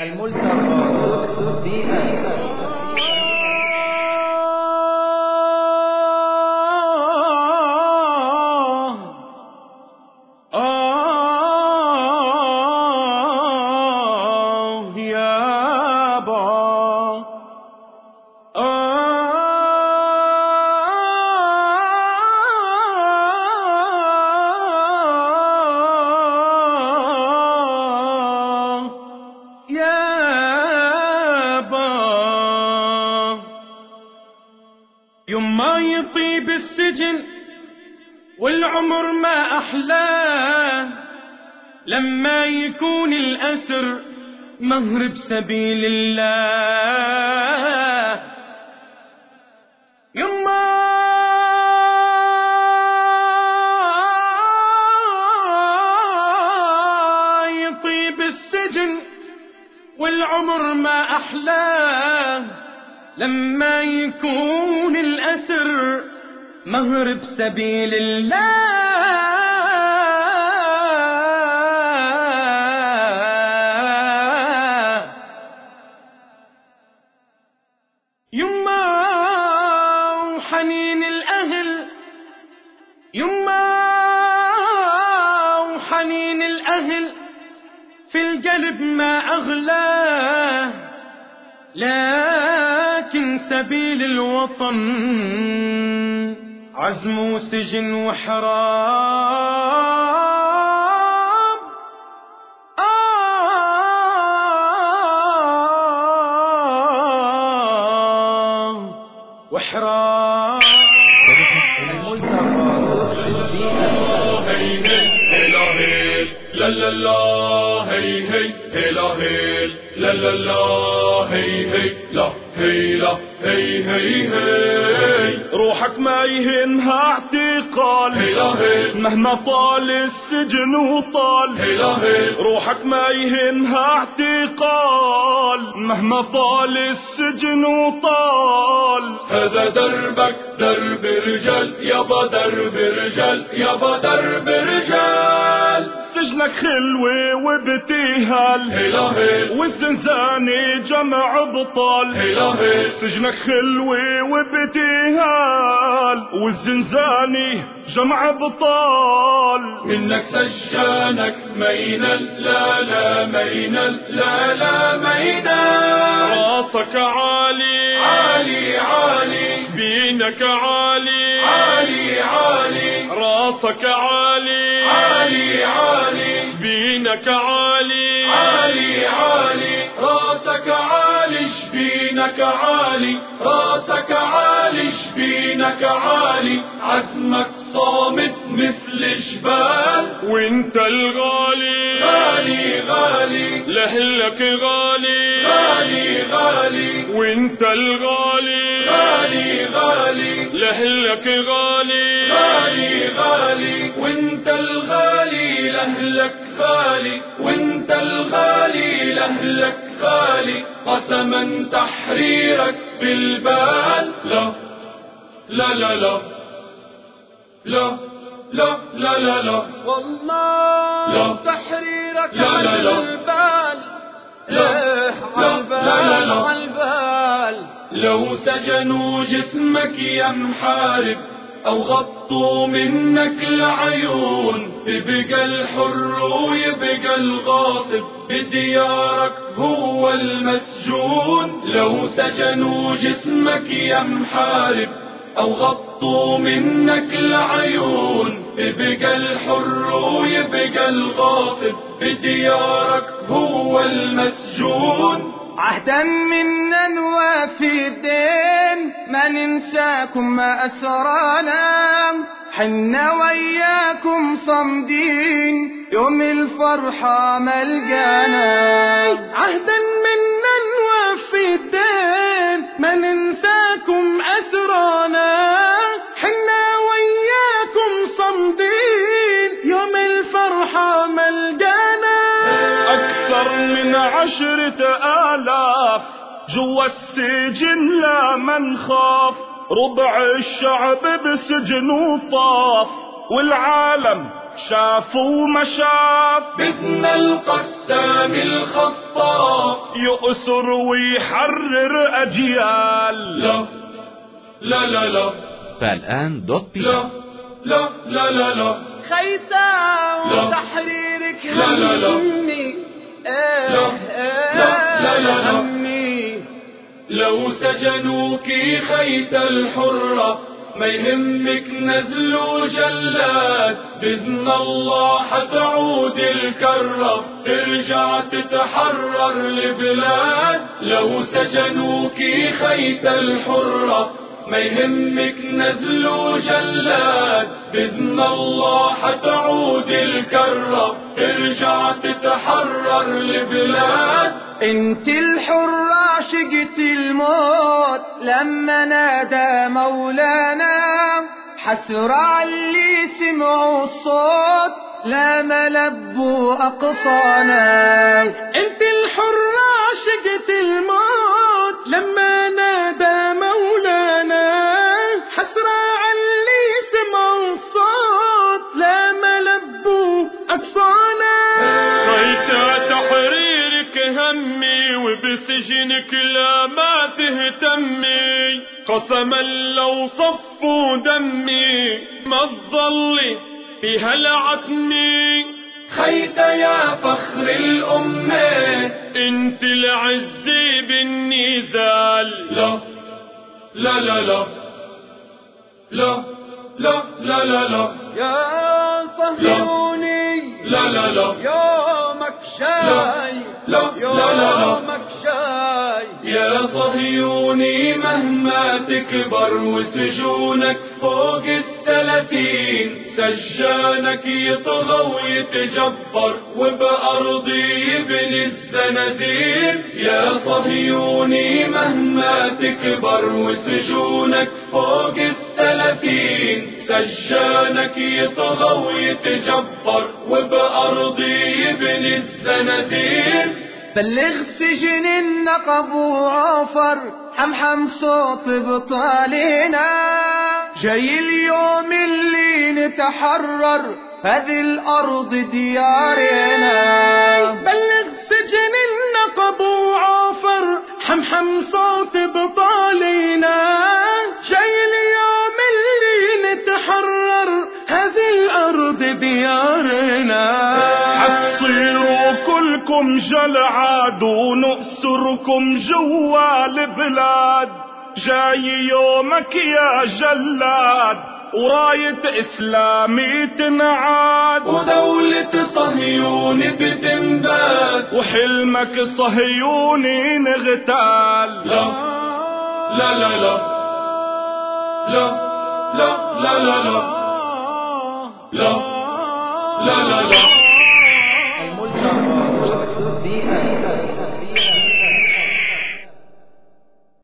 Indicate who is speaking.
Speaker 1: الملتقى. بيئة
Speaker 2: يابا يوم ما يطيب السجن والعمر ما أحلاه لما يكون الأسر مهر بسبيل الله. والعمر ما أحلاه لما يكون الأسر مهر بسبيل الله. يما القلب ما أغلاه لكن سبيل الوطن عزم وسجن وحرام. آه وحرام.
Speaker 3: لا لا لا. لا لا لا هي هي لا هي لا هي هي هي.
Speaker 2: روحك ما يهنها اعتقال
Speaker 3: هلا هيل
Speaker 2: مهما طال السجن وطال.
Speaker 3: هلا هيل
Speaker 2: روحك ما يهنها اعتقال مهما طال السجن وطال.
Speaker 3: هذا دربك درب رجال يابا درب رجال يابا درب رجال.
Speaker 2: سجنك خلوة
Speaker 3: هيل
Speaker 2: والزنزانة جمع بطال. سجنك خلوة وابتهال والزنزانة جمع بطال.
Speaker 3: منك سجانك مينل لا لا مينل لا لا مينل
Speaker 2: راسك عالي.
Speaker 3: عالي عالي.
Speaker 2: بينك عالي.
Speaker 3: عالي عالي.
Speaker 2: راسك عالي.
Speaker 3: عالي عالي.
Speaker 2: بينك عالي.
Speaker 3: عالي عالي. رأسك عالي شبينك عالي. رأسك عالي شبينك عالي. عزمك صامت مثل جبال.
Speaker 2: وإنت الغالي.
Speaker 3: غالي غالي.
Speaker 2: لهلك غالي.
Speaker 3: غالي غالي.
Speaker 2: وإنت الغالي.
Speaker 3: غالي غالي.
Speaker 2: لهلك غالي.
Speaker 3: غالي غالي. وإنت الغالي. غالي وانت الغالي لهلك غالي قسما تحريرك بالبال لا لا لا لا لا لا لا لا لا
Speaker 1: والله
Speaker 3: لا.
Speaker 1: تحريرك
Speaker 3: لا لا لا. لا.
Speaker 1: إيه
Speaker 3: لا. لا لا لو سجنوا جسمك يا محارب أو غطوا منك العيون يبقى الحر ويبقى الغاصب. بديارك هو المسجون لو سجنوا جسمك يا محارب. أو غطوا منك العيون يبقى الحر ويبقى الغاصب. بديارك هو المسجون.
Speaker 1: عهدا منا نوافي الدين ما ننساكم ما أسرانا. حنا وياكم صمدين يوم الفرحة ملقانا. عهدا منا نوفي الدين ما ننساكم أسرانا. حنا وياكم صمدين يوم الفرحة ملقانا.
Speaker 2: أكثر من عشرة آلاف جوا السجن لا من خاف. ربع الشعب بسجن وطاف والعالم شاف وما شاف
Speaker 3: بدنا القسام الخطاف.
Speaker 2: يؤسر ويحرر أجيال.
Speaker 3: لا لا لا لا.
Speaker 4: فالآن دوت
Speaker 3: لا لا لا لا لا.
Speaker 1: خيتا همي
Speaker 3: لو سجنوك خيت الحرة ما يهمك نزل وجلاد. بإذن الله حتعود الكرة ترجع تتحرر البلاد لو سجنوك خيت الحرة ما يهمك نزل وجلاد. بإذن الله حتعود الكرة ترجع تتحرر البلاد
Speaker 1: انت الحرة عشقت الموت لما نادى مولانا حسرة علي سمعوا الصوت لا ملبوا أقصانا. انت الحرة عشقت الموت لما نادى مولانا حسرة علي سمعوا الصوت لا ملبوا أقصانا.
Speaker 2: وبسجنك لا ما تهتمي قسما لو صفوا دمي ما تظلي في هالعتمي
Speaker 3: خيت يا فخر الأمة.
Speaker 2: انت العزي بالنزال.
Speaker 3: لا. لا لا لا. لا. لا لا لا لا.
Speaker 1: يا صهيوني.
Speaker 3: لا لا لا.
Speaker 1: يومك شاي
Speaker 3: لا لا لا يا صهيوني مهما تكبر وسجونك فوق الثلاثين سجانك يطغى ويتجبر وبأرضي يبني الزنازير. يا صهيوني مهما تكبر وسجونك فوق الثلاثين سجانك يطغى ويتجبر وبأرضي يبني الزنازير.
Speaker 1: بلغ سجن النقب وعفر حمحم صوت بطالنا. جاي اليوم اللي نتحرر هذه الأرض ديارنا. بلغ سجن النقب وعفر حمحم صوت بطالنا. جاي اليوم اللي نتحرر هذه الأرض ديارنا.
Speaker 2: كلكم جلعاد ونؤسركم جوا البلاد جاي يومك يا جلاد وراية إسلامي تنعاد.
Speaker 3: ودولة صهيون بتنبات
Speaker 2: وحلمك صهيوني نغتال.
Speaker 3: لا لا لا لا لا. لا لا لا لا لا. لا لا لا.
Speaker 1: ربي أن